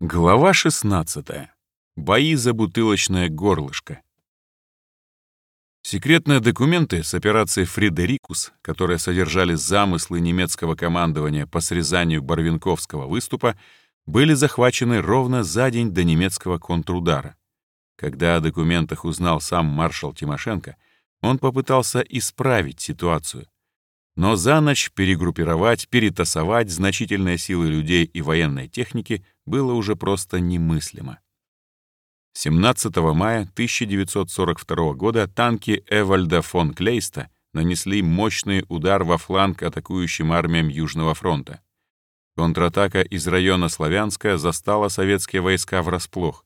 Глава 16. Бои за бутылочное горлышко. Секретные документы с операцией «Фридерикус», которые содержали замыслы немецкого командования по срезанию Барвинковского выступа, были захвачены ровно за день до немецкого контрудара. Когда о документах узнал сам маршал Тимошенко, он попытался исправить ситуацию. Но за ночь перегруппировать, перетасовать значительные силы людей и военной техники было уже просто немыслимо. 17 мая 1942 года танки Эвальда фон Клейста нанесли мощный удар во фланг атакующим армиям Южного фронта. Контратака из района Славянска застала советские войска врасплох.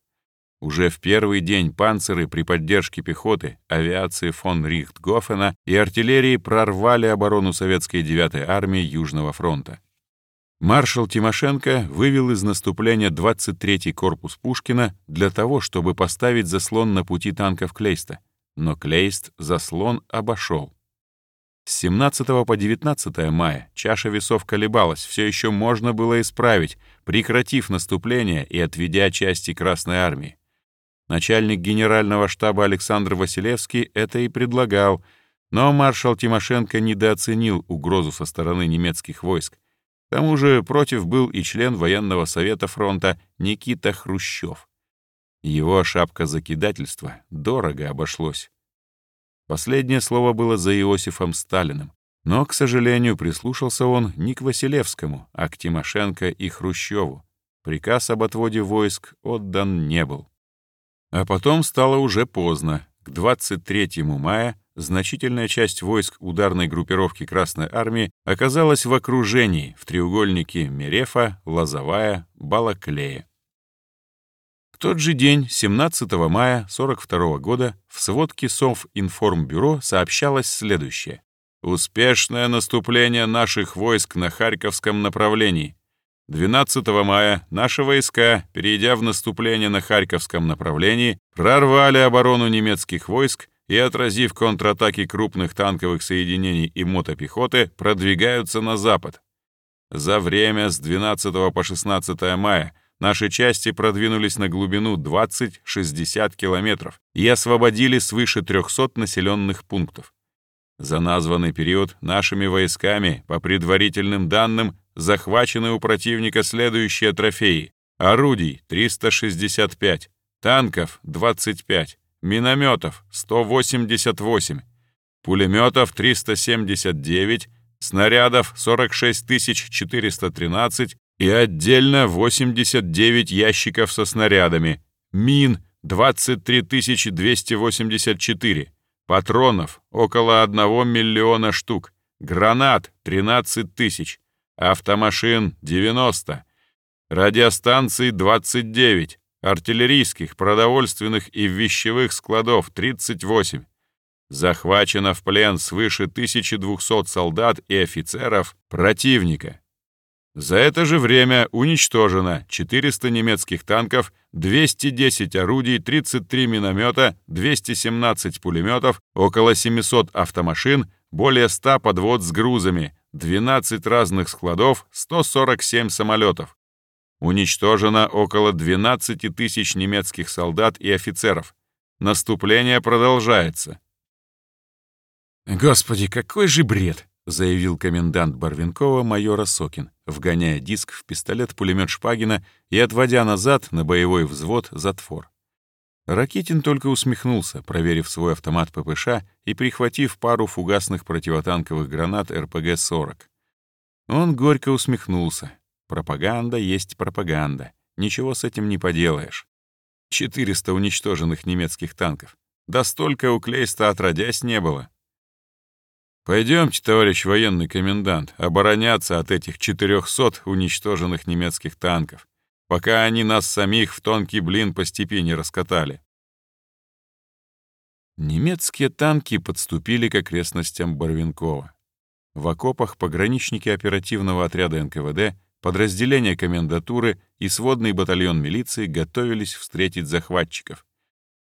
Уже в первый день панциры при поддержке пехоты, авиации фон Рихтгофена и артиллерии прорвали оборону советской 9-й армии Южного фронта. Маршал Тимошенко вывел из наступления 23-й корпус Пушкина для того, чтобы поставить заслон на пути танков Клейста, но Клейст заслон обошел. С 17 по 19 мая чаша весов колебалась, все еще можно было исправить, прекратив наступление и отведя части Красной Армии. Начальник генерального штаба Александр Василевский это и предлагал, но маршал Тимошенко недооценил угрозу со стороны немецких войск. К тому же против был и член военного совета фронта Никита Хрущев. Его шапка закидательства дорого обошлось. Последнее слово было за Иосифом Сталиным, но, к сожалению, прислушался он не к Василевскому, а к Тимошенко и Хрущеву. Приказ об отводе войск отдан не был. А потом стало уже поздно. К 23 мая значительная часть войск ударной группировки Красной Армии оказалась в окружении в треугольнике Мерефа, Лозовая, Балаклея. В тот же день, 17 мая 42 года, в сводке Совинформбюро сообщалось следующее. «Успешное наступление наших войск на Харьковском направлении. 12 мая наши войска, перейдя в наступление на Харьковском направлении, прорвали оборону немецких войск и, отразив контратаки крупных танковых соединений и мотопехоты, продвигаются на запад. За время с 12 по 16 мая наши части продвинулись на глубину 20-60 километров и освободили свыше 300 населенных пунктов. За названный период нашими войсками, по предварительным данным, захвачены у противника следующие трофеи. Орудий — 365, танков — 25, минометов — 188, пулеметов — 379, снарядов — 46 413 и отдельно 89 ящиков со снарядами, мин — 23 284, патронов — около 1 миллиона штук, гранат — 13 тысяч, автомашин — 90, радиостанций — 29, артиллерийских, продовольственных и вещевых складов — 38. Захвачено в плен свыше 1200 солдат и офицеров противника. За это же время уничтожено 400 немецких танков, 210 орудий, 33 миномета, 217 пулеметов, около 700 автомашин, более 100 подвод с грузами, 12 разных складов, 147 самолетов. Уничтожено около 12 тысяч немецких солдат и офицеров. Наступление продолжается. «Господи, какой же бред!» — заявил комендант Барвинкова майора Сокин, вгоняя диск в пистолет-пулемет Шпагина и отводя назад на боевой взвод затвор. Ракитин только усмехнулся, проверив свой автомат ППШ и прихватив пару фугасных противотанковых гранат РПГ-40. Он горько усмехнулся. Пропаганда есть пропаганда. Ничего с этим не поделаешь. 400 уничтоженных немецких танков. Да столько у Клейста отродясь не было. Пойдемте, товарищ военный комендант, обороняться от этих 400 уничтоженных немецких танков пока они нас самих в тонкий блин по степи не раскатали. Немецкие танки подступили к окрестностям Барвинкова. В окопах пограничники оперативного отряда НКВД, подразделения комендатуры и сводный батальон милиции готовились встретить захватчиков.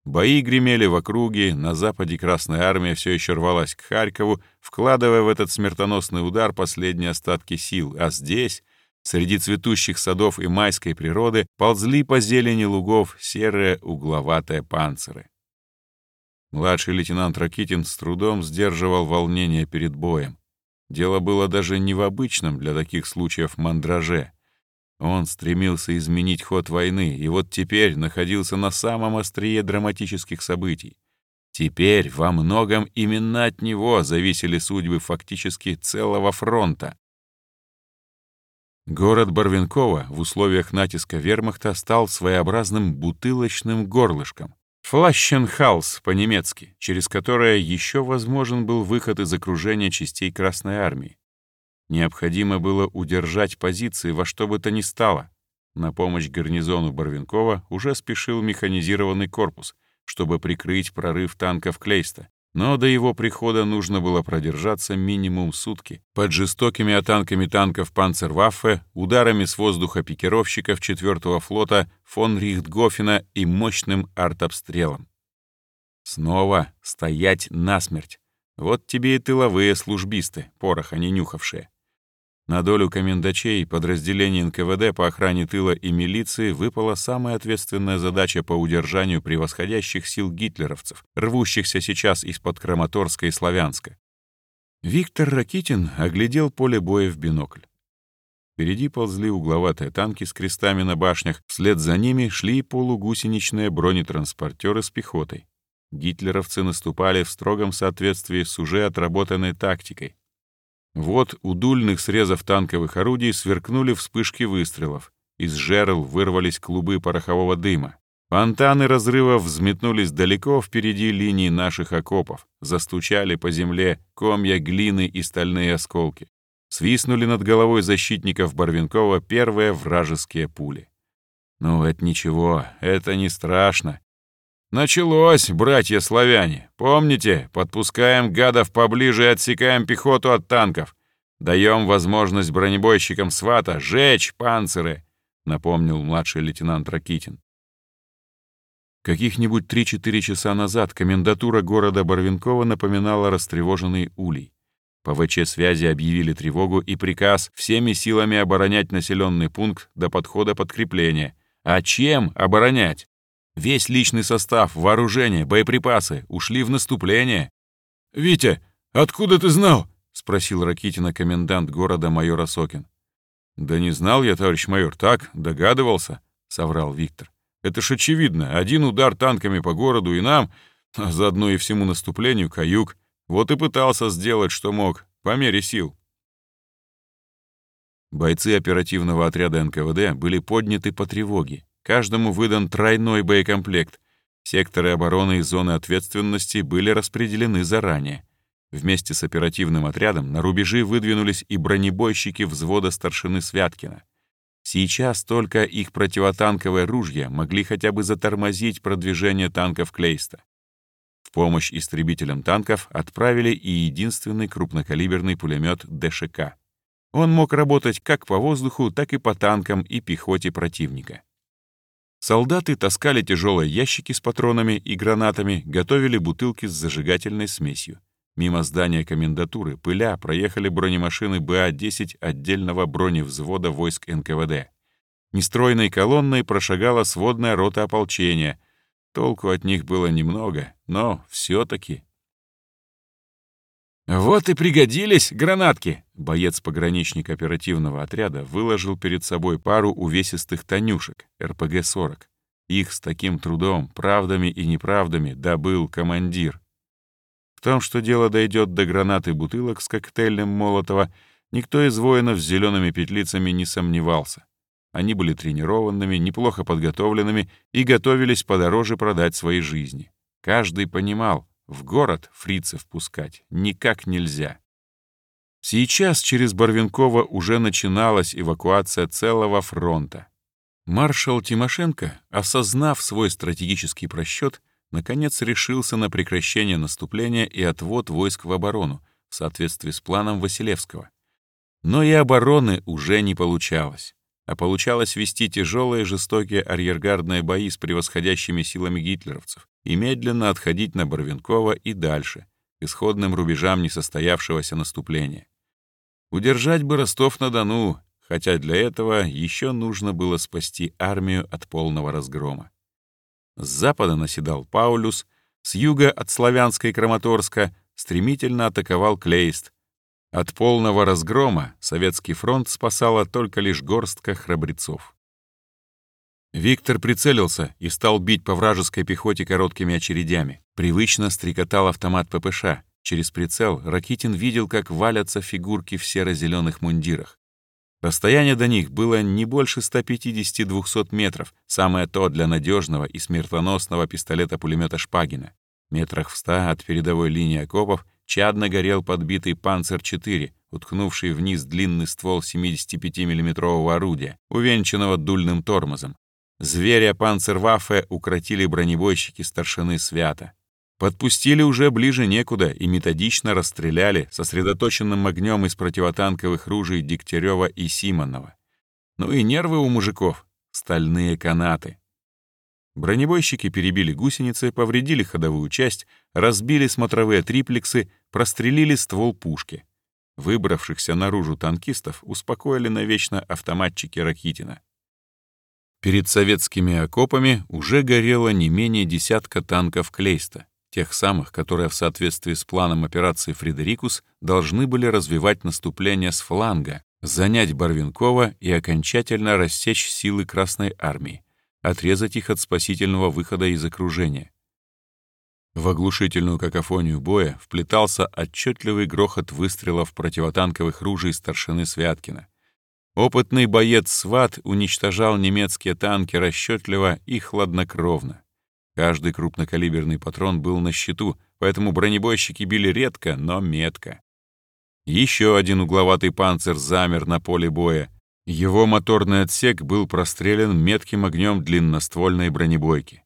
Бои гремели в округе, на западе Красная Армия все еще рвалась к Харькову, вкладывая в этот смертоносный удар последние остатки сил, а здесь Среди цветущих садов и майской природы ползли по зелени лугов серые угловатые панциры. Младший лейтенант Ракитин с трудом сдерживал волнение перед боем. Дело было даже не в обычном для таких случаев мандраже. Он стремился изменить ход войны, и вот теперь находился на самом острие драматических событий. Теперь во многом именно от него зависели судьбы фактически целого фронта. Город Барвинково в условиях натиска вермахта стал своеобразным бутылочным горлышком. Флащенхаус по-немецки, через которое еще возможен был выход из окружения частей Красной Армии. Необходимо было удержать позиции во что бы то ни стало. На помощь гарнизону Барвинкова уже спешил механизированный корпус, чтобы прикрыть прорыв танков Клейста. Но до его прихода нужно было продержаться минимум сутки под жестокими атанками танков «Панцерваффе», ударами с воздуха пикировщиков 4-го флота фон Рихтгофена и мощным артобстрелом. Снова стоять насмерть. Вот тебе и тыловые службисты, пороха не нюхавшие. На долю комендачей подразделений НКВД по охране тыла и милиции выпала самая ответственная задача по удержанию превосходящих сил гитлеровцев, рвущихся сейчас из-под Краматорска и Славянска. Виктор Ракитин оглядел поле боя в бинокль. Впереди ползли угловатые танки с крестами на башнях, вслед за ними шли полугусеничные бронетранспортеры с пехотой. Гитлеровцы наступали в строгом соответствии с уже отработанной тактикой, вот у дульных срезов танковых орудий сверкнули вспышки выстрелов. Из жерл вырвались клубы порохового дыма. Фонтаны разрывов взметнулись далеко впереди линии наших окопов, застучали по земле комья глины и стальные осколки. Свистнули над головой защитников Барвинкова первые вражеские пули. Ну, это ничего, это не страшно. Началось, братья-славяне. Помните, подпускаем гадов поближе и отсекаем пехоту от танков. Даем возможность бронебойщикам свата жечь панциры, напомнил младший лейтенант Ракитин. Каких-нибудь 3-4 часа назад комендатура города Барвинкова напоминала растревоженный улей. По ВЧ-связи объявили тревогу и приказ всеми силами оборонять населенный пункт до подхода подкрепления. А чем оборонять? Весь личный состав, вооружение, боеприпасы ушли в наступление. «Витя, откуда ты знал?» — спросил Ракитина комендант города майор Осокин. «Да не знал я, товарищ майор, так, догадывался», — соврал Виктор. «Это ж очевидно. Один удар танками по городу и нам, а заодно и всему наступлению, каюк. Вот и пытался сделать, что мог, по мере сил». Бойцы оперативного отряда НКВД были подняты по тревоге. Каждому выдан тройной боекомплект. Секторы обороны и зоны ответственности были распределены заранее. Вместе с оперативным отрядом на рубежи выдвинулись и бронебойщики взвода старшины Святкина. Сейчас только их противотанковые ружья могли хотя бы затормозить продвижение танков Клейста. В помощь истребителям танков отправили и единственный крупнокалиберный пулемет ДШК. Он мог работать как по воздуху, так и по танкам и пехоте противника. Солдаты таскали тяжелые ящики с патронами и гранатами, готовили бутылки с зажигательной смесью. Мимо здания комендатуры, пыля, проехали бронемашины БА-10 отдельного броневзвода войск НКВД. Нестройной колонной прошагала сводная рота ополчения. Толку от них было немного, но все таки «Вот и пригодились гранатки!» Боец-пограничник оперативного отряда выложил перед собой пару увесистых «Танюшек» РПГ-40. Их с таким трудом, правдами и неправдами добыл командир. В том, что дело дойдет до гранаты бутылок с коктейлем Молотова, никто из воинов с зелеными петлицами не сомневался. Они были тренированными, неплохо подготовленными и готовились подороже продать свои жизни. Каждый понимал, в город фрицев пускать никак нельзя. Сейчас через Барвинково уже начиналась эвакуация целого фронта. Маршал Тимошенко, осознав свой стратегический просчет, наконец решился на прекращение наступления и отвод войск в оборону в соответствии с планом Василевского. Но и обороны уже не получалось а получалось вести тяжелые жестокие арьергардные бои с превосходящими силами гитлеровцев и медленно отходить на Барвинково и дальше, к исходным рубежам несостоявшегося наступления. Удержать бы Ростов-на-Дону, хотя для этого еще нужно было спасти армию от полного разгрома. С запада наседал Паулюс, с юга от Славянска и Краматорска стремительно атаковал Клейст. От полного разгрома советский фронт спасала только лишь горстка храбрецов. Виктор прицелился и стал бить по вражеской пехоте короткими очередями. Привычно стрекотал автомат ППШ. Через прицел Ракитин видел, как валятся фигурки в серо-зеленых мундирах. Расстояние до них было не больше 150-200 метров, самое то для надежного и смертоносного пистолета-пулемета Шпагина. Метрах в ста от передовой линии окопов чадно горел подбитый «Панцер-4», уткнувший вниз длинный ствол 75 миллиметрового орудия, увенчанного дульным тормозом. Зверя «Панцерваффе» укротили бронебойщики старшины Свята. Подпустили уже ближе некуда и методично расстреляли сосредоточенным огнем из противотанковых ружей Дегтярева и Симонова. Ну и нервы у мужиков, стальные канаты. Бронебойщики перебили гусеницы, повредили ходовую часть, разбили смотровые триплексы, прострелили ствол пушки. Выбравшихся наружу танкистов успокоили навечно автоматчики Ракитина. Перед советскими окопами уже горело не менее десятка танков Клейста тех самых, которые в соответствии с планом операции «Фредерикус» должны были развивать наступление с фланга, занять Барвинкова и окончательно рассечь силы Красной Армии, отрезать их от спасительного выхода из окружения. В оглушительную какофонию боя вплетался отчетливый грохот выстрелов противотанковых ружей старшины Святкина. Опытный боец СВАТ уничтожал немецкие танки расчетливо и хладнокровно. Каждый крупнокалиберный патрон был на счету, поэтому бронебойщики били редко, но метко. Еще один угловатый панцирь замер на поле боя. Его моторный отсек был прострелен метким огнем длинноствольной бронебойки.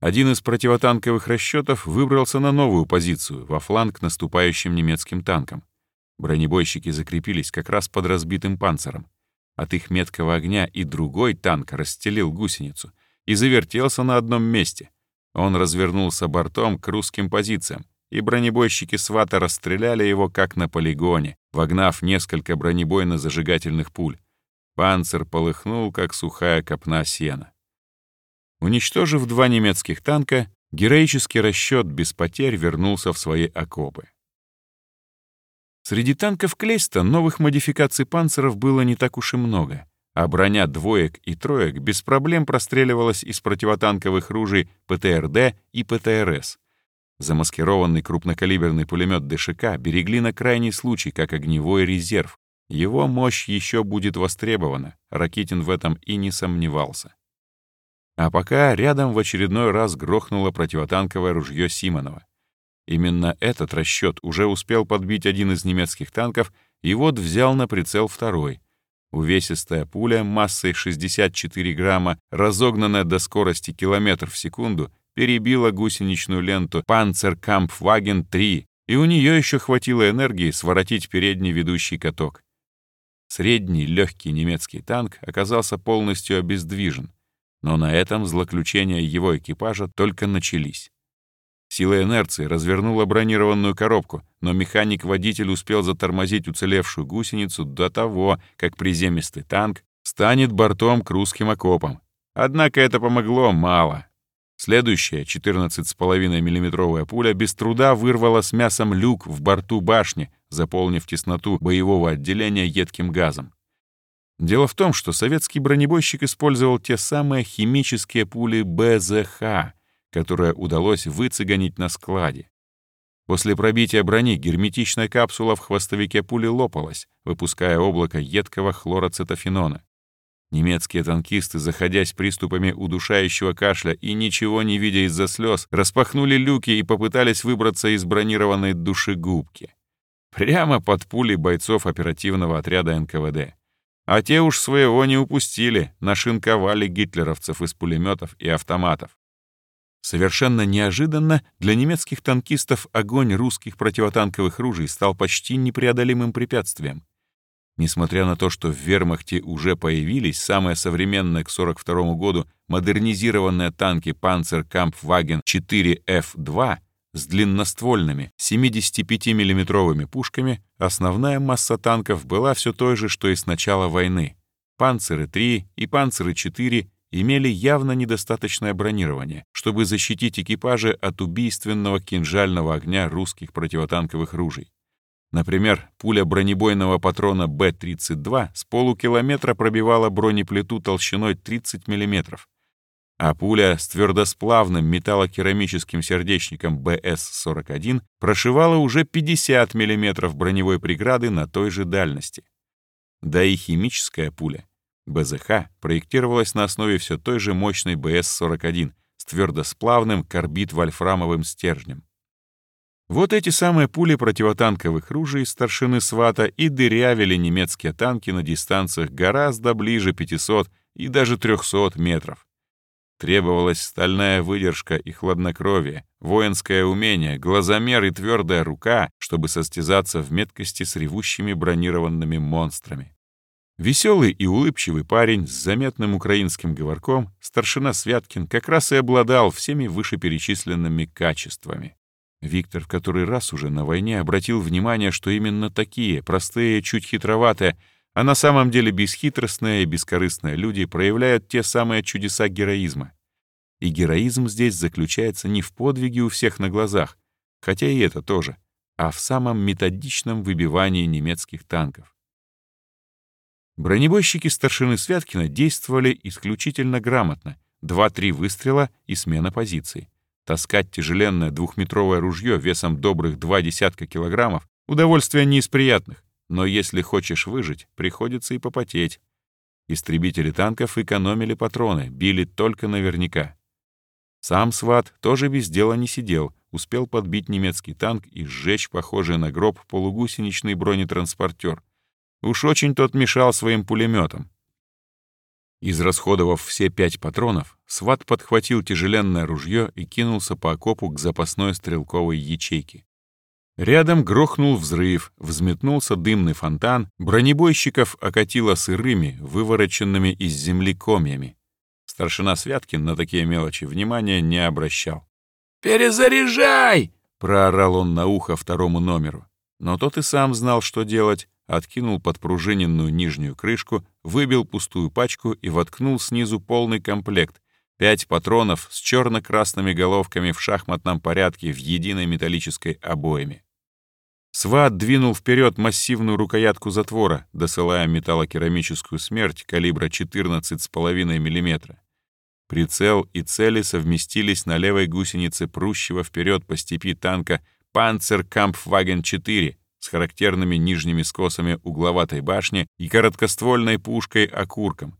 Один из противотанковых расчетов выбрался на новую позицию, во фланг наступающим немецким танкам. Бронебойщики закрепились как раз под разбитым панциром. От их меткого огня и другой танк расстелил гусеницу — и завертелся на одном месте. Он развернулся бортом к русским позициям, и бронебойщики свата расстреляли его как на полигоне, вогнав несколько бронебойно-зажигательных пуль. Панцир полыхнул, как сухая копна сена. Уничтожив два немецких танка, героический расчет без потерь вернулся в свои окопы. Среди танков Клейста новых модификаций панциров было не так уж и много а броня двоек и троек без проблем простреливалась из противотанковых ружей ПТРД и ПТРС. Замаскированный крупнокалиберный пулемет ДШК берегли на крайний случай как огневой резерв. Его мощь еще будет востребована, Ракитин в этом и не сомневался. А пока рядом в очередной раз грохнуло противотанковое ружье Симонова. Именно этот расчет уже успел подбить один из немецких танков и вот взял на прицел второй — Увесистая пуля массой 64 грамма, разогнанная до скорости километр в секунду, перебила гусеничную ленту Panzerkampfwagen-3, и у нее еще хватило энергии своротить передний ведущий каток. Средний легкий немецкий танк оказался полностью обездвижен, но на этом злоключения его экипажа только начались. Сила инерции развернула бронированную коробку, но механик-водитель успел затормозить уцелевшую гусеницу до того, как приземистый танк станет бортом к русским окопам. Однако это помогло мало. Следующая 14,5 миллиметровая пуля без труда вырвала с мясом люк в борту башни, заполнив тесноту боевого отделения едким газом. Дело в том, что советский бронебойщик использовал те самые химические пули БЗХ, которое удалось выцегонить на складе. После пробития брони герметичная капсула в хвостовике пули лопалась, выпуская облако едкого хлороцетофенона. Немецкие танкисты, заходясь приступами удушающего кашля и ничего не видя из-за слез, распахнули люки и попытались выбраться из бронированной душегубки. Прямо под пули бойцов оперативного отряда НКВД. А те уж своего не упустили, нашинковали гитлеровцев из пулеметов и автоматов. Совершенно неожиданно для немецких танкистов огонь русских противотанковых ружей стал почти непреодолимым препятствием. Несмотря на то, что в вермахте уже появились самые современные к 1942 году модернизированные танки Panzerkampfwagen 4F2, с длинноствольными 75 миллиметровыми пушками, основная масса танков была все той же, что и с начала войны. «Панцеры-3» и «Панцеры-4» имели явно недостаточное бронирование, чтобы защитить экипажи от убийственного кинжального огня русских противотанковых ружей. Например, пуля бронебойного патрона Б-32 с полукилометра пробивала бронеплиту толщиной 30 мм, а пуля с твердосплавным металлокерамическим сердечником БС-41 прошивала уже 50 мм броневой преграды на той же дальности. Да и химическая пуля БЗХ проектировалась на основе все той же мощной БС-41 с твердосплавным карбид-вольфрамовым стержнем. Вот эти самые пули противотанковых ружей старшины Свата и дырявили немецкие танки на дистанциях гораздо ближе 500 и даже 300 метров. Требовалась стальная выдержка и хладнокровие, воинское умение, глазомер и твердая рука, чтобы состязаться в меткости с ревущими бронированными монстрами. Веселый и улыбчивый парень с заметным украинским говорком, старшина Святкин, как раз и обладал всеми вышеперечисленными качествами. Виктор в который раз уже на войне обратил внимание, что именно такие, простые, чуть хитроватые, а на самом деле бесхитростные и бескорыстные люди проявляют те самые чудеса героизма. И героизм здесь заключается не в подвиге у всех на глазах, хотя и это тоже, а в самом методичном выбивании немецких танков. Бронебойщики старшины Святкина действовали исключительно грамотно. Два-три выстрела и смена позиции. Таскать тяжеленное двухметровое ружье весом добрых два десятка килограммов — удовольствие не из приятных. Но если хочешь выжить, приходится и попотеть. Истребители танков экономили патроны, били только наверняка. Сам сват тоже без дела не сидел, успел подбить немецкий танк и сжечь похожий на гроб полугусеничный бронетранспортер — Уж очень тот мешал своим пулеметом. Израсходовав все пять патронов, сват подхватил тяжеленное ружье и кинулся по окопу к запасной стрелковой ячейке. Рядом грохнул взрыв, взметнулся дымный фонтан, бронебойщиков окатило сырыми, вывороченными из земли комьями. Старшина Святкин на такие мелочи внимания не обращал. «Перезаряжай!» — проорал он на ухо второму номеру. Но тот и сам знал, что делать, откинул подпружиненную нижнюю крышку, выбил пустую пачку и воткнул снизу полный комплект. Пять патронов с черно-красными головками в шахматном порядке в единой металлической обойме. Сват двинул вперед массивную рукоятку затвора, досылая металлокерамическую смерть калибра 14,5 мм. Прицел и цели совместились на левой гусенице прущего вперед по степи танка «Панцеркампфваген-4», с характерными нижними скосами угловатой башни и короткоствольной пушкой-окурком.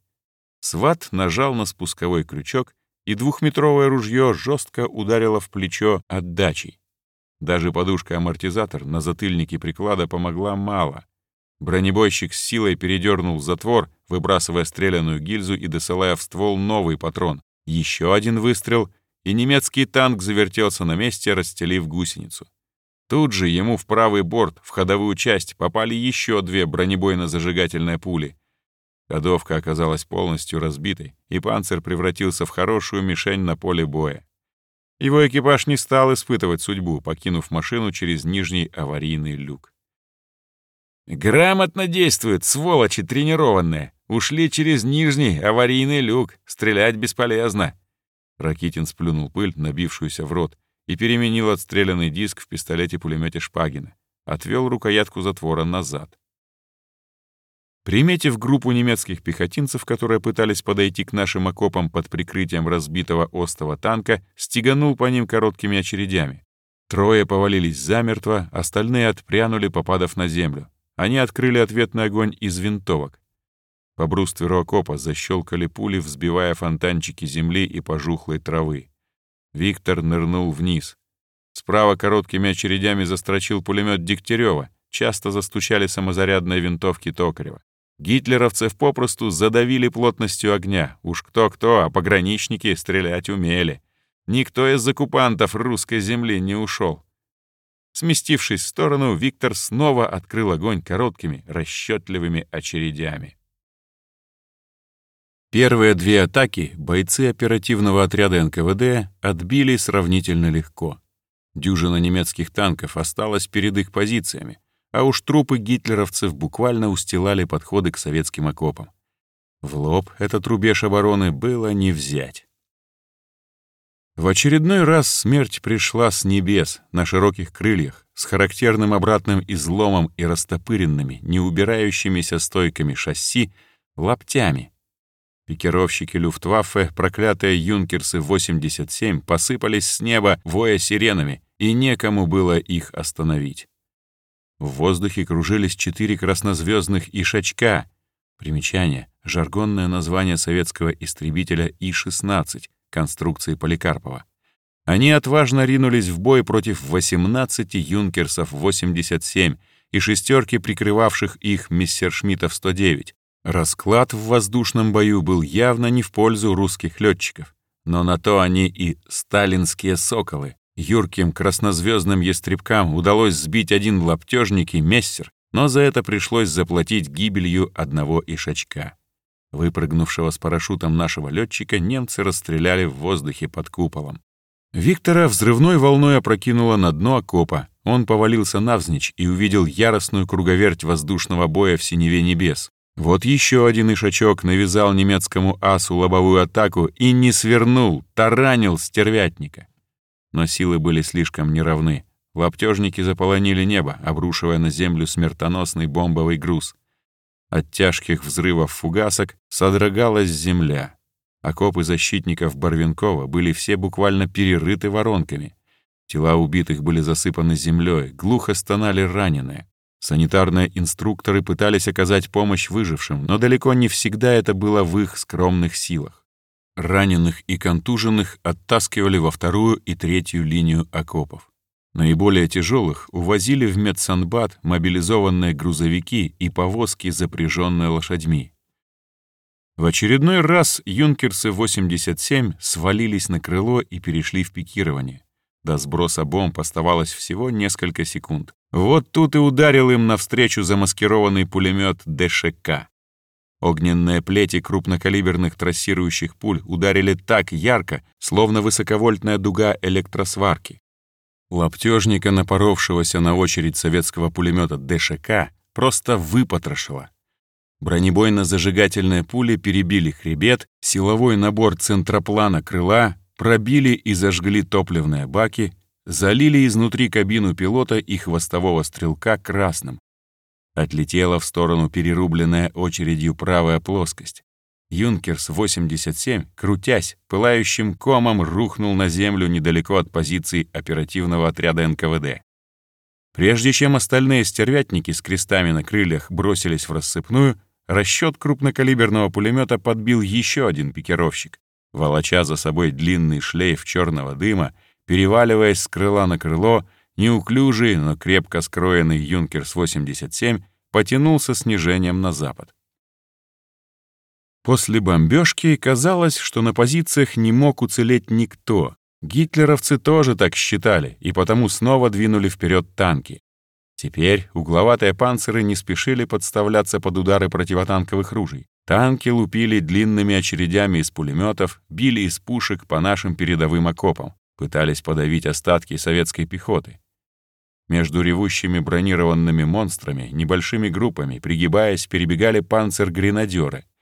Сват нажал на спусковой крючок, и двухметровое ружье жестко ударило в плечо отдачей. Даже подушка-амортизатор на затыльнике приклада помогла мало. Бронебойщик с силой передернул затвор, выбрасывая стреляную гильзу и досылая в ствол новый патрон. Еще один выстрел, и немецкий танк завертелся на месте, расстелив гусеницу. Тут же ему в правый борт, в ходовую часть, попали еще две бронебойно-зажигательные пули. Ходовка оказалась полностью разбитой, и панцирь превратился в хорошую мишень на поле боя. Его экипаж не стал испытывать судьбу, покинув машину через нижний аварийный люк. «Грамотно действуют, сволочи тренированные! Ушли через нижний аварийный люк, стрелять бесполезно!» Ракитин сплюнул пыль, набившуюся в рот, и переменил отстрелянный диск в пистолете-пулемете Шпагина. Отвел рукоятку затвора назад. Приметив группу немецких пехотинцев, которые пытались подойти к нашим окопам под прикрытием разбитого остова танка, стеганул по ним короткими очередями. Трое повалились замертво, остальные отпрянули, попадав на землю. Они открыли ответный огонь из винтовок. По брустверу окопа защелкали пули, взбивая фонтанчики земли и пожухлой травы. Виктор нырнул вниз. Справа короткими очередями застрочил пулемет Дегтярева. Часто застучали самозарядные винтовки Токарева. Гитлеровцев попросту задавили плотностью огня. Уж кто-кто, а пограничники стрелять умели. Никто из оккупантов русской земли не ушел. Сместившись в сторону, Виктор снова открыл огонь короткими, расчетливыми очередями. Первые две атаки бойцы оперативного отряда НКВД отбили сравнительно легко. Дюжина немецких танков осталась перед их позициями, а уж трупы гитлеровцев буквально устилали подходы к советским окопам. В лоб этот рубеж обороны было не взять. В очередной раз смерть пришла с небес на широких крыльях, с характерным обратным изломом и растопыренными, не убирающимися стойками шасси, лаптями. Пикировщики Люфтваффе, проклятые «Юнкерсы-87», посыпались с неба, воя сиренами, и некому было их остановить. В воздухе кружились четыре краснозвездных ишачка. Примечание — жаргонное название советского истребителя И-16 конструкции Поликарпова. Они отважно ринулись в бой против 18 юнкерсов-87 и шестерки прикрывавших их мессершмиттов-109. Расклад в воздушном бою был явно не в пользу русских летчиков, но на то они и сталинские соколы. Юрким краснозвездным ястребкам удалось сбить один лаптежник и мессер, но за это пришлось заплатить гибелью одного ишачка. Выпрыгнувшего с парашютом нашего летчика немцы расстреляли в воздухе под куполом. Виктора взрывной волной опрокинуло на дно окопа. Он повалился навзничь и увидел яростную круговерть воздушного боя в синеве небес. Вот еще один ишачок навязал немецкому асу лобовую атаку и не свернул, таранил стервятника. Но силы были слишком неравны. Лаптежники заполонили небо, обрушивая на землю смертоносный бомбовый груз. От тяжких взрывов фугасок содрогалась земля. Окопы защитников Барвинкова были все буквально перерыты воронками. Тела убитых были засыпаны землей, глухо стонали раненые. Санитарные инструкторы пытались оказать помощь выжившим, но далеко не всегда это было в их скромных силах. Раненых и контуженных оттаскивали во вторую и третью линию окопов. Наиболее тяжелых увозили в медсанбат мобилизованные грузовики и повозки, запряженные лошадьми. В очередной раз юнкерсы-87 свалились на крыло и перешли в пикирование. До сброса бомб оставалось всего несколько секунд. Вот тут и ударил им навстречу замаскированный пулемет ДШК. Огненные плети крупнокалиберных трассирующих пуль ударили так ярко, словно высоковольтная дуга электросварки. Лаптежника, напоровшегося на очередь советского пулемета ДШК, просто выпотрошило. Бронебойно-зажигательные пули перебили хребет, силовой набор центроплана крыла, пробили и зажгли топливные баки, залили изнутри кабину пилота и хвостового стрелка красным. Отлетела в сторону перерубленная очередью правая плоскость. Юнкерс-87, крутясь, пылающим комом рухнул на землю недалеко от позиции оперативного отряда НКВД. Прежде чем остальные стервятники с крестами на крыльях бросились в рассыпную, расчет крупнокалиберного пулемета подбил еще один пикировщик, волоча за собой длинный шлейф черного дыма, переваливаясь с крыла на крыло, неуклюжий, но крепко скроенный Юнкерс-87 потянулся снижением на запад. После бомбежки казалось, что на позициях не мог уцелеть никто. Гитлеровцы тоже так считали, и потому снова двинули вперед танки. Теперь угловатые панциры не спешили подставляться под удары противотанковых ружей. Танки лупили длинными очередями из пулеметов, били из пушек по нашим передовым окопам, пытались подавить остатки советской пехоты. Между ревущими бронированными монстрами, небольшими группами, пригибаясь, перебегали панцер-гренадеры —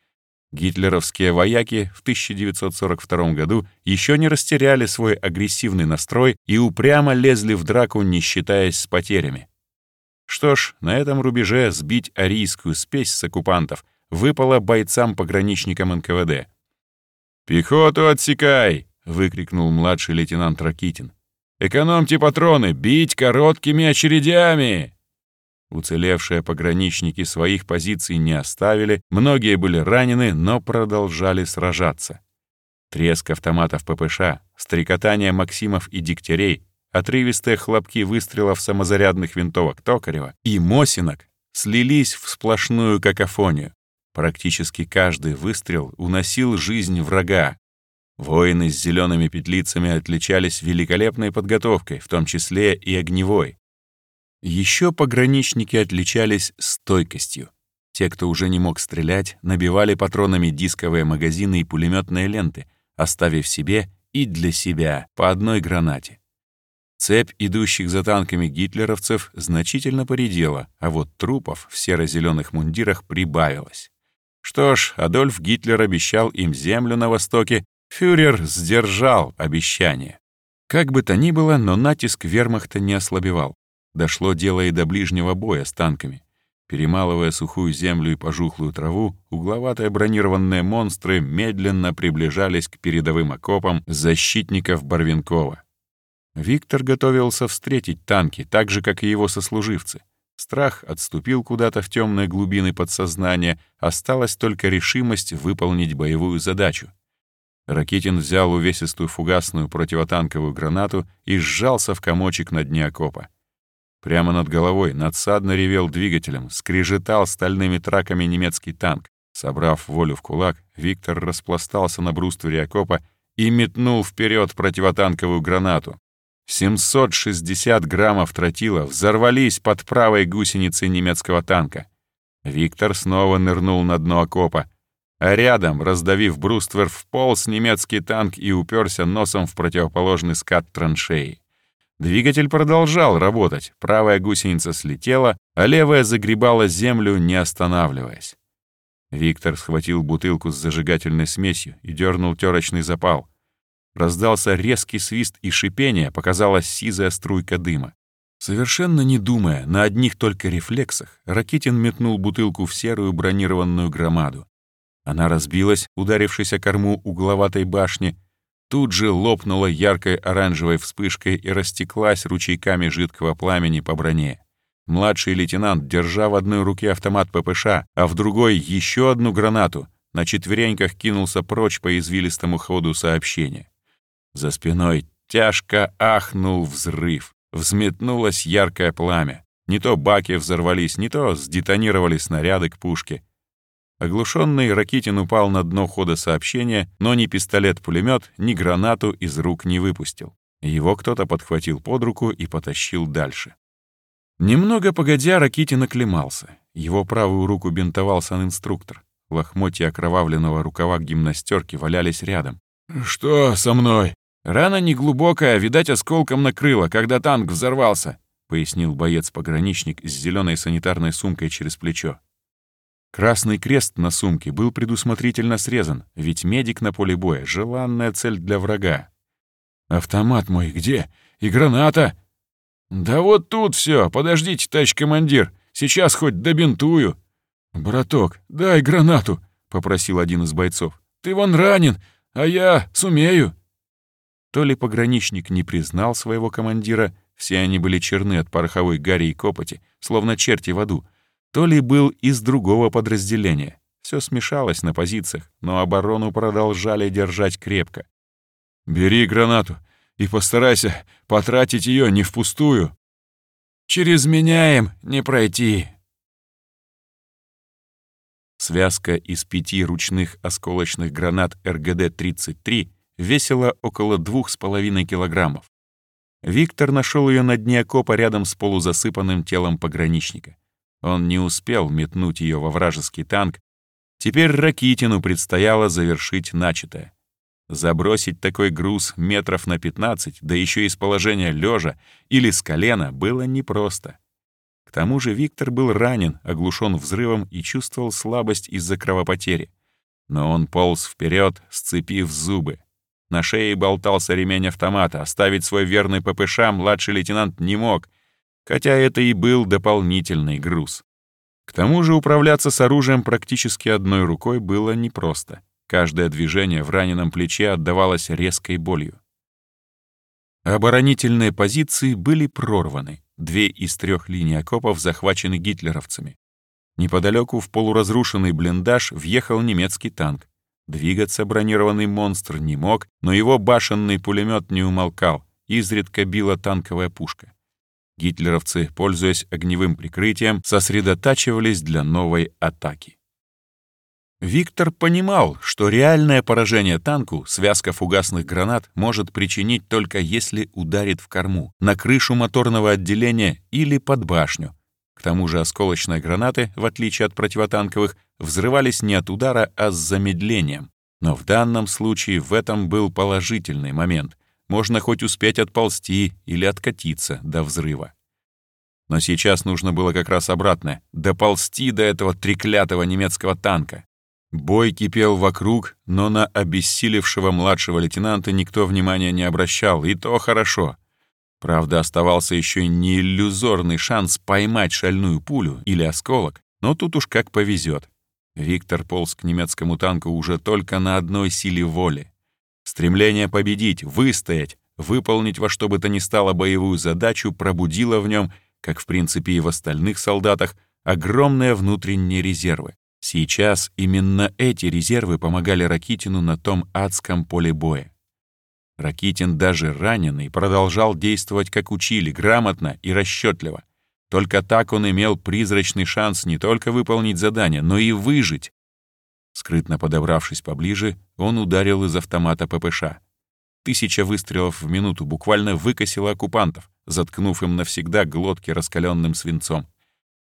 Гитлеровские вояки в 1942 году еще не растеряли свой агрессивный настрой и упрямо лезли в драку, не считаясь с потерями. Что ж, на этом рубеже сбить арийскую спесь с оккупантов выпало бойцам-пограничникам НКВД. «Пехоту отсекай!» — выкрикнул младший лейтенант Ракитин. «Экономьте патроны! Бить короткими очередями!» Уцелевшие пограничники своих позиций не оставили, многие были ранены, но продолжали сражаться. Треск автоматов ППШ, стрекотание Максимов и Дегтярей, отрывистые хлопки выстрелов самозарядных винтовок Токарева и Мосинок слились в сплошную какофонию. Практически каждый выстрел уносил жизнь врага. Воины с зелеными петлицами отличались великолепной подготовкой, в том числе и огневой. Еще пограничники отличались стойкостью. Те, кто уже не мог стрелять, набивали патронами дисковые магазины и пулеметные ленты, оставив себе и для себя по одной гранате. Цепь идущих за танками гитлеровцев значительно поредела, а вот трупов в серо-зеленых мундирах прибавилось. Что ж, Адольф Гитлер обещал им землю на востоке, фюрер сдержал обещание. Как бы то ни было, но натиск вермахта не ослабевал. Дошло дело и до ближнего боя с танками. Перемалывая сухую землю и пожухлую траву, угловатые бронированные монстры медленно приближались к передовым окопам защитников Барвинкова. Виктор готовился встретить танки, так же, как и его сослуживцы. Страх отступил куда-то в темные глубины подсознания, осталась только решимость выполнить боевую задачу. Ракитин взял увесистую фугасную противотанковую гранату и сжался в комочек на дне окопа. Прямо над головой надсадно ревел двигателем, скрежетал стальными траками немецкий танк. Собрав волю в кулак, Виктор распластался на бруствере окопа и метнул вперед противотанковую гранату. 760 граммов тротила взорвались под правой гусеницей немецкого танка. Виктор снова нырнул на дно окопа, а рядом, раздавив бруствер, вполз немецкий танк и уперся носом в противоположный скат траншеи. Двигатель продолжал работать, правая гусеница слетела, а левая загребала землю, не останавливаясь. Виктор схватил бутылку с зажигательной смесью и дернул терочный запал — Раздался резкий свист и шипение, показалась сизая струйка дыма. Совершенно не думая, на одних только рефлексах, Ракитин метнул бутылку в серую бронированную громаду. Она разбилась, ударившись о корму угловатой башни, тут же лопнула яркой оранжевой вспышкой и растеклась ручейками жидкого пламени по броне. Младший лейтенант, держа в одной руке автомат ППШ, а в другой еще одну гранату, на четвереньках кинулся прочь по извилистому ходу сообщения. За спиной тяжко ахнул взрыв. Взметнулось яркое пламя. Не то баки взорвались, не то сдетонировали снаряды к пушке. Оглушенный Ракитин упал на дно хода сообщения, но ни пистолет-пулемет, ни гранату из рук не выпустил. Его кто-то подхватил под руку и потащил дальше. Немного погодя, Ракитин оклемался. Его правую руку бинтовал санинструктор. Лохмотья окровавленного рукава гимнастерки валялись рядом. «Что со мной?» «Рана неглубокая, видать, осколком накрыла, когда танк взорвался», — пояснил боец-пограничник с зеленой санитарной сумкой через плечо. Красный крест на сумке был предусмотрительно срезан, ведь медик на поле боя — желанная цель для врага. «Автомат мой где? И граната?» «Да вот тут все. подождите, товарищ командир, сейчас хоть добинтую». «Браток, дай гранату», — попросил один из бойцов. «Ты вон ранен, а я сумею». То ли пограничник не признал своего командира, все они были черны от пороховой гари и копоти, словно черти в аду, то ли был из другого подразделения. Все смешалось на позициях, но оборону продолжали держать крепко. «Бери гранату и постарайся потратить ее не впустую. Через меня им не пройти». Связка из пяти ручных осколочных гранат РГД-33 весила около двух с половиной килограммов. Виктор нашел ее на дне окопа рядом с полузасыпанным телом пограничника. Он не успел метнуть ее во вражеский танк. Теперь Ракитину предстояло завершить начатое. Забросить такой груз метров на 15, да еще из положения лежа или с колена, было непросто. К тому же Виктор был ранен, оглушен взрывом и чувствовал слабость из-за кровопотери. Но он полз вперед, сцепив зубы. На шее болтался ремень автомата. Оставить свой верный ППШ младший лейтенант не мог, хотя это и был дополнительный груз. К тому же управляться с оружием практически одной рукой было непросто. Каждое движение в раненом плече отдавалось резкой болью. Оборонительные позиции были прорваны. Две из трех линий окопов захвачены гитлеровцами. Неподалеку в полуразрушенный блиндаж въехал немецкий танк. Двигаться бронированный монстр не мог, но его башенный пулемет не умолкал, изредка била танковая пушка. Гитлеровцы, пользуясь огневым прикрытием, сосредотачивались для новой атаки. Виктор понимал, что реальное поражение танку связка фугасных гранат может причинить только если ударит в корму, на крышу моторного отделения или под башню. К тому же осколочные гранаты, в отличие от противотанковых, взрывались не от удара, а с замедлением. Но в данном случае в этом был положительный момент. Можно хоть успеть отползти или откатиться до взрыва. Но сейчас нужно было как раз обратно — доползти до этого треклятого немецкого танка. Бой кипел вокруг, но на обессилевшего младшего лейтенанта никто внимания не обращал, и то хорошо. Правда, оставался еще не иллюзорный шанс поймать шальную пулю или осколок, но тут уж как повезет. Виктор полз к немецкому танку уже только на одной силе воли. Стремление победить, выстоять, выполнить во что бы то ни стало боевую задачу пробудило в нем, как в принципе и в остальных солдатах, огромные внутренние резервы. Сейчас именно эти резервы помогали Ракитину на том адском поле боя. Ракитин даже раненый продолжал действовать как учили, грамотно и расчетливо. Только так он имел призрачный шанс не только выполнить задание, но и выжить. Скрытно подобравшись поближе, он ударил из автомата ППШ. Тысяча выстрелов в минуту буквально выкосила оккупантов, заткнув им навсегда глотки раскаленным свинцом.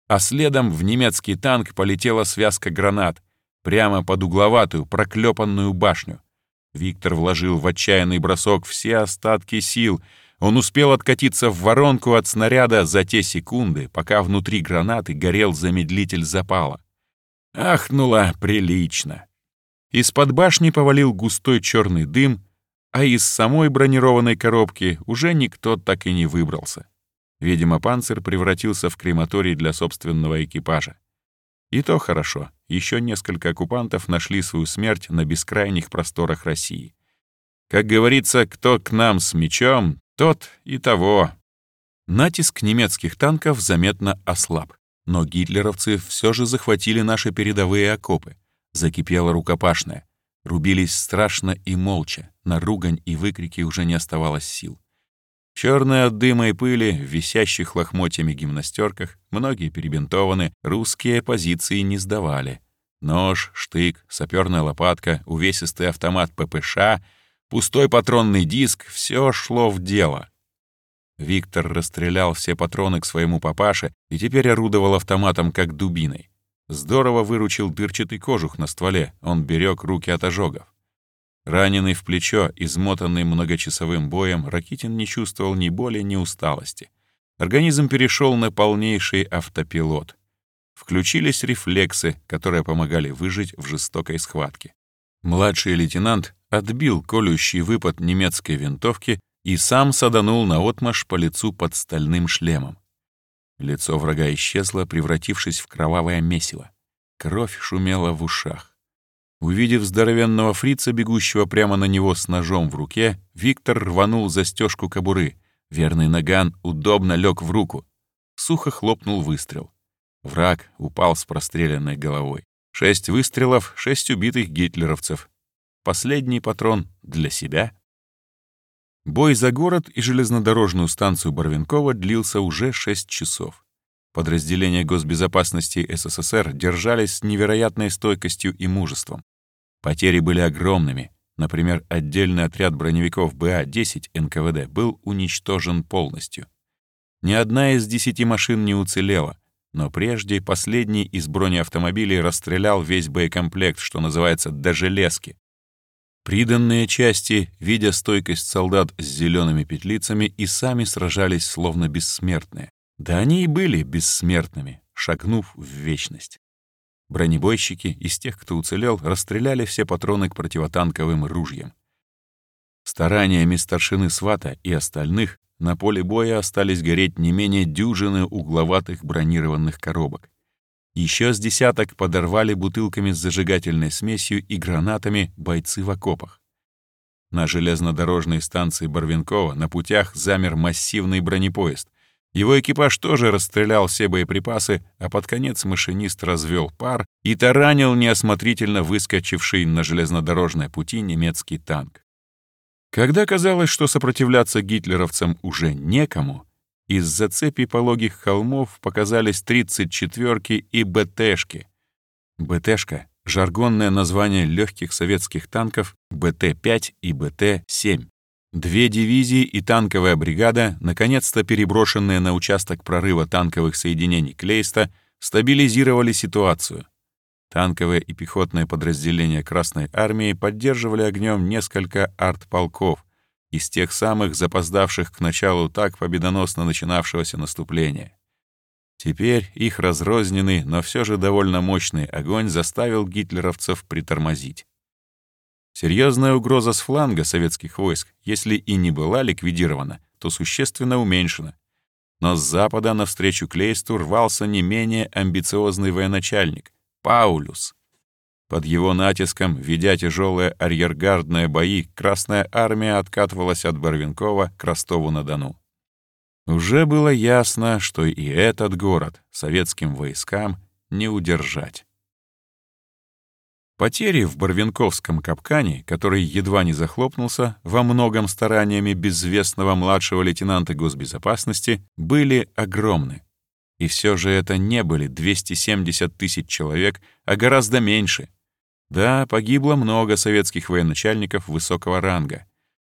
А следом в немецкий танк полетела связка гранат, прямо под угловатую, проклепанную башню. Виктор вложил в отчаянный бросок все остатки сил. Он успел откатиться в воронку от снаряда за те секунды, пока внутри гранаты горел замедлитель запала. Ахнуло прилично. Из-под башни повалил густой черный дым, а из самой бронированной коробки уже никто так и не выбрался. Видимо, панцирь превратился в крематорий для собственного экипажа. И то хорошо, еще несколько оккупантов нашли свою смерть на бескрайних просторах России. Как говорится, кто к нам с мечом, тот и того. Натиск немецких танков заметно ослаб. Но гитлеровцы все же захватили наши передовые окопы. Закипела рукопашная. Рубились страшно и молча. На ругань и выкрики уже не оставалось сил. Черные от дыма и пыли, в висящих лохмотьями гимнастерках, многие перебинтованы, русские позиции не сдавали. Нож, штык, саперная лопатка, увесистый автомат ППШ, пустой патронный диск — все шло в дело. Виктор расстрелял все патроны к своему папаше и теперь орудовал автоматом как дубиной. Здорово выручил дырчатый кожух на стволе, он берег руки от ожогов. Раненый в плечо, измотанный многочасовым боем, Ракитин не чувствовал ни боли, ни усталости. Организм перешел на полнейший автопилот. Включились рефлексы, которые помогали выжить в жестокой схватке. Младший лейтенант отбил колющий выпад немецкой винтовки и сам саданул наотмашь по лицу под стальным шлемом. Лицо врага исчезло, превратившись в кровавое месиво. Кровь шумела в ушах. Увидев здоровенного фрица, бегущего прямо на него с ножом в руке, Виктор рванул застежку кобуры. Верный наган удобно лег в руку. Сухо хлопнул выстрел. Враг упал с простреленной головой. Шесть выстрелов, шесть убитых гитлеровцев. Последний патрон для себя — Бой за город и железнодорожную станцию Барвинкова длился уже 6 часов. Подразделения госбезопасности СССР держались с невероятной стойкостью и мужеством. Потери были огромными. Например, отдельный отряд броневиков БА-10 НКВД был уничтожен полностью. Ни одна из десяти машин не уцелела, но прежде последний из бронеавтомобилей расстрелял весь боекомплект, что называется, до железки, Приданные части, видя стойкость солдат с зелеными петлицами, и сами сражались словно бессмертные. Да они и были бессмертными, шагнув в вечность. Бронебойщики из тех, кто уцелел, расстреляли все патроны к противотанковым ружьям. Стараниями старшины Свата и остальных на поле боя остались гореть не менее дюжины угловатых бронированных коробок. Еще с десяток подорвали бутылками с зажигательной смесью и гранатами бойцы в окопах. На железнодорожной станции Барвинкова на путях замер массивный бронепоезд. Его экипаж тоже расстрелял все боеприпасы, а под конец машинист развел пар и таранил неосмотрительно выскочивший на железнодорожной пути немецкий танк. Когда казалось, что сопротивляться гитлеровцам уже некому, из-за цепи пологих холмов показались 34-ки и БТшки. БТшка — жаргонное название легких советских танков БТ-5 и БТ-7. Две дивизии и танковая бригада, наконец-то переброшенные на участок прорыва танковых соединений Клейста, стабилизировали ситуацию. Танковые и пехотные подразделения Красной Армии поддерживали огнем несколько артполков — из тех самых запоздавших к началу так победоносно начинавшегося наступления. Теперь их разрозненный, но все же довольно мощный огонь заставил гитлеровцев притормозить. Серьезная угроза с фланга советских войск, если и не была ликвидирована, то существенно уменьшена. Но с запада навстречу Клейсту рвался не менее амбициозный военачальник — Паулюс. Под его натиском, ведя тяжелые арьергардные бои, Красная Армия откатывалась от Барвинкова к Ростову-на-Дону. Уже было ясно, что и этот город советским войскам не удержать. Потери в Барвинковском капкане, который едва не захлопнулся во многом стараниями безвестного младшего лейтенанта госбезопасности, были огромны. И все же это не были 270 тысяч человек, а гораздо меньше. Да, погибло много советских военачальников высокого ранга.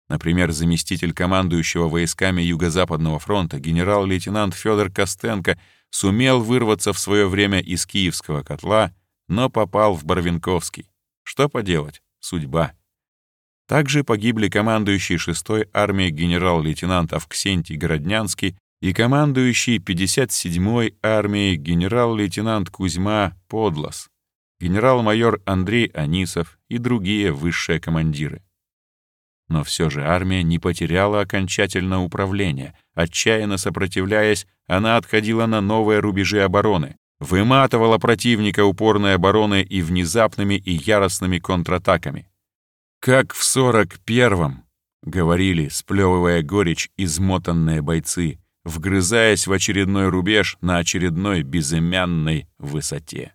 Например, заместитель командующего войсками Юго-Западного фронта генерал-лейтенант Федор Костенко сумел вырваться в свое время из Киевского котла — но попал в Барвинковский. Что поделать? Судьба. Также погибли командующий 6-й армией генерал-лейтенант Авксентий Городнянский и командующий 57-й армией генерал-лейтенант Кузьма Подлос, генерал-майор Андрей Анисов и другие высшие командиры. Но все же армия не потеряла окончательно управление. Отчаянно сопротивляясь, она отходила на новые рубежи обороны выматывала противника упорной обороной и внезапными и яростными контратаками. «Как в сорок первом», — говорили, сплевывая горечь, измотанные бойцы, вгрызаясь в очередной рубеж на очередной безымянной высоте.